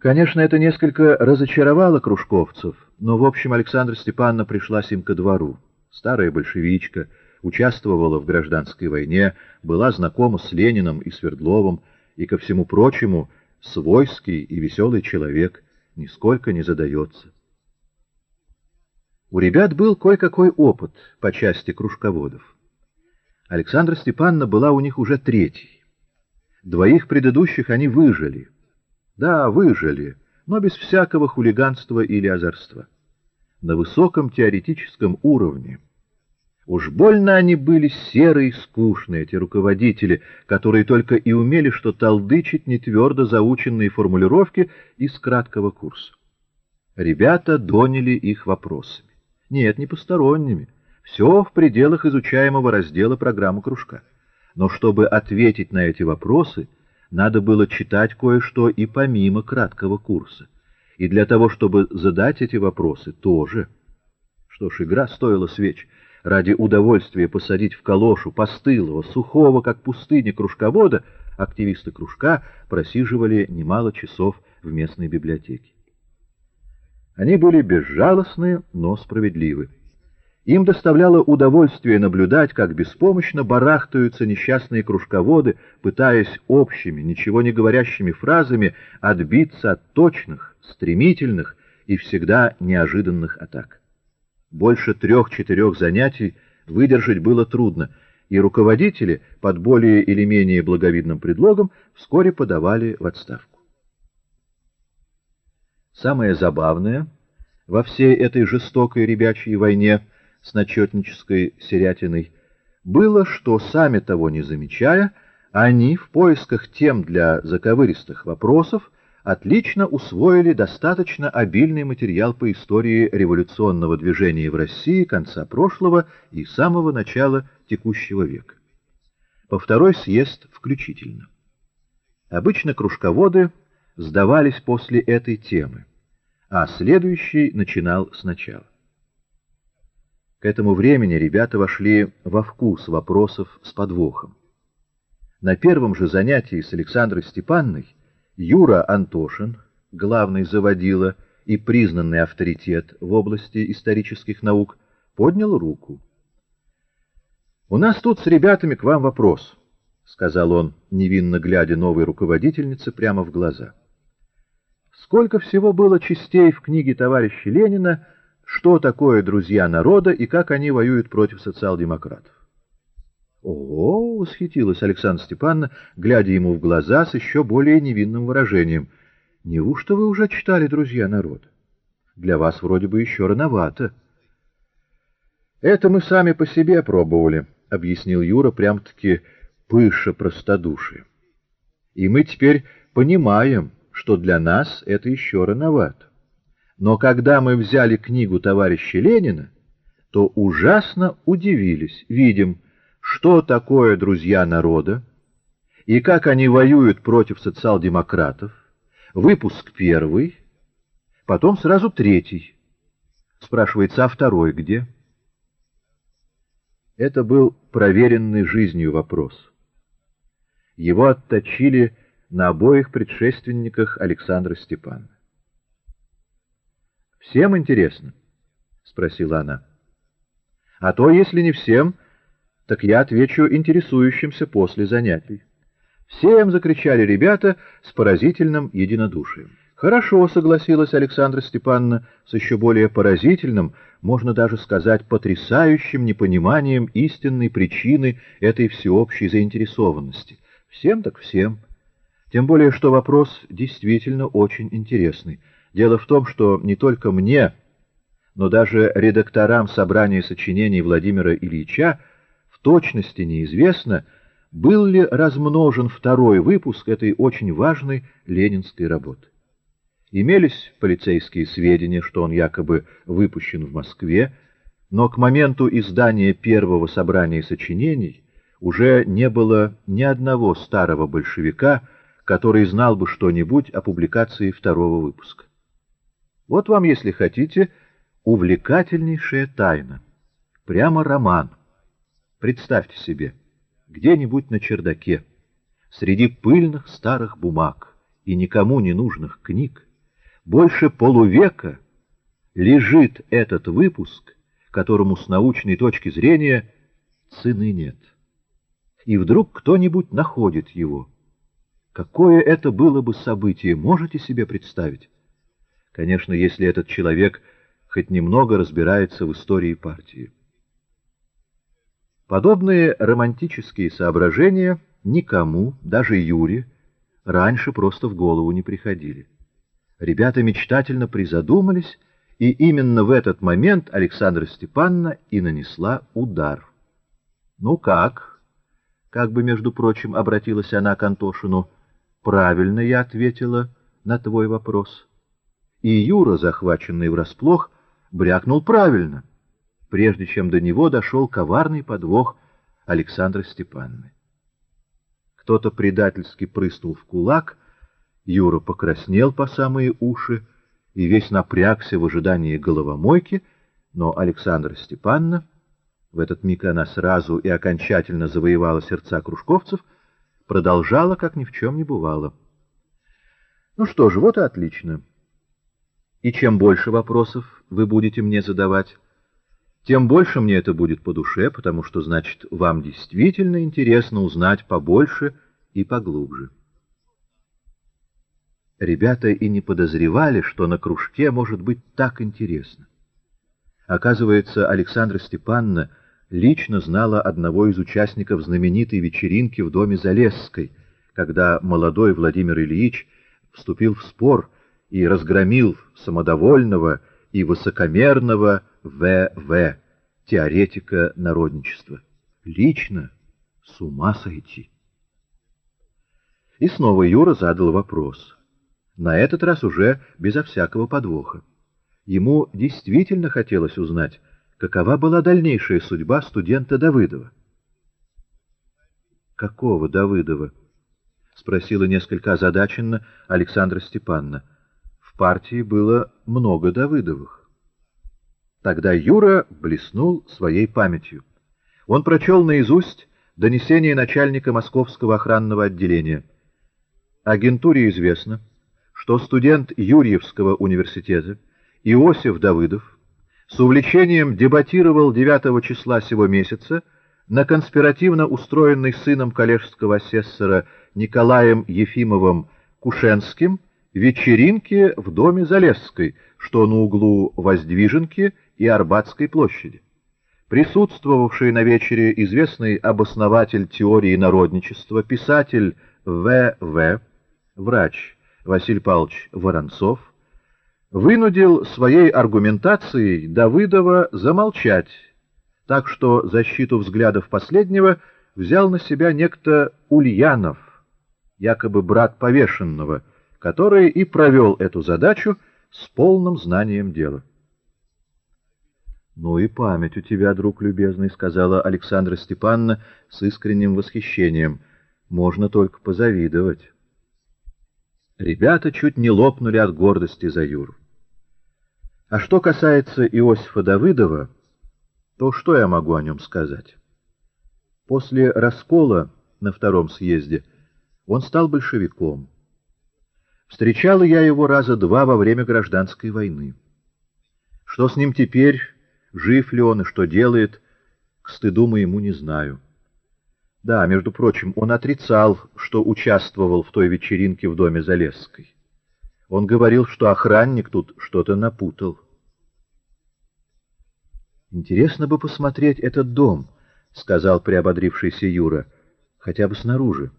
Конечно, это несколько разочаровало кружковцев, но, в общем, Александра Степановна пришлась им ко двору. Старая большевичка, участвовала в гражданской войне, была знакома с Лениным и Свердловым, и, ко всему прочему, свойский и веселый человек, нисколько не задается. У ребят был кое-какой опыт по части кружководов. Александра Степановна была у них уже третий. Двоих предыдущих они выжили — да, выжили, но без всякого хулиганства или озорства. На высоком теоретическом уровне. Уж больно они были серые и скучные, эти руководители, которые только и умели что толдычить нетвердо заученные формулировки из краткого курса. Ребята доняли их вопросами. Нет, не посторонними. Все в пределах изучаемого раздела программы кружка. Но чтобы ответить на эти вопросы — надо было читать кое-что и помимо краткого курса. И для того, чтобы задать эти вопросы, тоже. Что ж, игра стоила свеч. Ради удовольствия посадить в калошу постылого, сухого, как пустыня, кружковода, активисты кружка просиживали немало часов в местной библиотеке. Они были безжалостны, но справедливы. Им доставляло удовольствие наблюдать, как беспомощно барахтаются несчастные кружководы, пытаясь общими, ничего не говорящими фразами отбиться от точных, стремительных и всегда неожиданных атак. Больше трех-четырех занятий выдержать было трудно, и руководители под более или менее благовидным предлогом вскоре подавали в отставку. Самое забавное во всей этой жестокой ребячьей войне — с начетнической серятиной, было, что, сами того не замечая, они в поисках тем для заковыристых вопросов отлично усвоили достаточно обильный материал по истории революционного движения в России конца прошлого и самого начала текущего века. По второй съезд включительно. Обычно кружководы сдавались после этой темы, а следующий начинал сначала. К этому времени ребята вошли во вкус вопросов с подвохом. На первом же занятии с Александрой Степанной Юра Антошин, главный заводила и признанный авторитет в области исторических наук, поднял руку. «У нас тут с ребятами к вам вопрос», — сказал он, невинно глядя новой руководительнице прямо в глаза. «Сколько всего было частей в книге товарища Ленина — что такое друзья народа и как они воюют против социал-демократов. «О!» — восхитилась Александра Степановна, глядя ему в глаза с еще более невинным выражением. «Неужто вы уже читали «Друзья народа»? Для вас вроде бы еще рановато». «Это мы сами по себе пробовали», — объяснил Юра прям-таки пыша простодушие. «И мы теперь понимаем, что для нас это еще рановато. Но когда мы взяли книгу товарища Ленина, то ужасно удивились, видим, что такое друзья народа и как они воюют против социал-демократов. Выпуск первый, потом сразу третий. Спрашивается, а второй где? Это был проверенный жизнью вопрос. Его отточили на обоих предшественниках Александра Степана. Всем интересно? — спросила она. — А то, если не всем, так я отвечу интересующимся после занятий. Всем закричали ребята с поразительным единодушием. Хорошо, согласилась Александра Степановна с еще более поразительным, можно даже сказать, потрясающим непониманием истинной причины этой всеобщей заинтересованности. Всем так всем. Тем более, что вопрос действительно очень интересный. Дело в том, что не только мне, но даже редакторам собрания сочинений Владимира Ильича в точности неизвестно, был ли размножен второй выпуск этой очень важной ленинской работы. Имелись полицейские сведения, что он якобы выпущен в Москве, но к моменту издания первого собрания сочинений уже не было ни одного старого большевика, который знал бы что-нибудь о публикации второго выпуска. Вот вам, если хотите, увлекательнейшая тайна. Прямо роман. Представьте себе, где-нибудь на чердаке, среди пыльных старых бумаг и никому не нужных книг, больше полувека лежит этот выпуск, которому с научной точки зрения цены нет. И вдруг кто-нибудь находит его. Какое это было бы событие, можете себе представить? Конечно, если этот человек хоть немного разбирается в истории партии. Подобные романтические соображения никому, даже Юре, раньше просто в голову не приходили. Ребята мечтательно призадумались, и именно в этот момент Александра Степановна и нанесла удар. «Ну как?» — как бы, между прочим, обратилась она к Антошину. «Правильно я ответила на твой вопрос». И Юра, захваченный врасплох, брякнул правильно — прежде чем до него дошел коварный подвох Александра Степановны. Кто-то предательски прыснул в кулак, Юра покраснел по самые уши и весь напрягся в ожидании головомойки, но Александра Степановна, в этот миг она сразу и окончательно завоевала сердца кружковцев, продолжала, как ни в чем не бывало. Ну что же, вот и отлично. И чем больше вопросов вы будете мне задавать, тем больше мне это будет по душе, потому что, значит, вам действительно интересно узнать побольше и поглубже. Ребята и не подозревали, что на кружке может быть так интересно. Оказывается, Александра Степановна лично знала одного из участников знаменитой вечеринки в доме Залесской, когда молодой Владимир Ильич вступил в спор и разгромил самодовольного и высокомерного В.В., теоретика народничества. Лично с ума сойти. И снова Юра задал вопрос. На этот раз уже безо всякого подвоха. Ему действительно хотелось узнать, какова была дальнейшая судьба студента Давыдова. «Какого Давыдова?» — спросила несколько озадаченно Александра Степановна. «В партии было много Давыдовых». Тогда Юра блеснул своей памятью. Он прочел наизусть донесение начальника Московского охранного отделения. Агентуре известно, что студент Юрьевского университета Иосиф Давыдов с увлечением дебатировал 9 числа сего месяца на конспиративно устроенной сыном коллежского асессора Николаем Ефимовым Кушенским вечеринке в доме Залесской, что на углу Воздвиженки и Арбатской площади. Присутствовавший на вечере известный обоснователь теории народничества, писатель В.В., врач Василий Павлович Воронцов, вынудил своей аргументацией Давыдова замолчать, так что защиту взглядов последнего взял на себя некто Ульянов, якобы брат повешенного, который и провел эту задачу с полным знанием дела. «Ну и память у тебя, друг любезный», — сказала Александра Степановна с искренним восхищением. «Можно только позавидовать». Ребята чуть не лопнули от гордости за Юру. А что касается Иосифа Давыдова, то что я могу о нем сказать? После раскола на втором съезде он стал большевиком. Встречала я его раза два во время гражданской войны. Что с ним теперь Жив ли он и что делает, к стыду моему не знаю. Да, между прочим, он отрицал, что участвовал в той вечеринке в доме Залесской. Он говорил, что охранник тут что-то напутал. «Интересно бы посмотреть этот дом», — сказал приободрившийся Юра, — «хотя бы снаружи».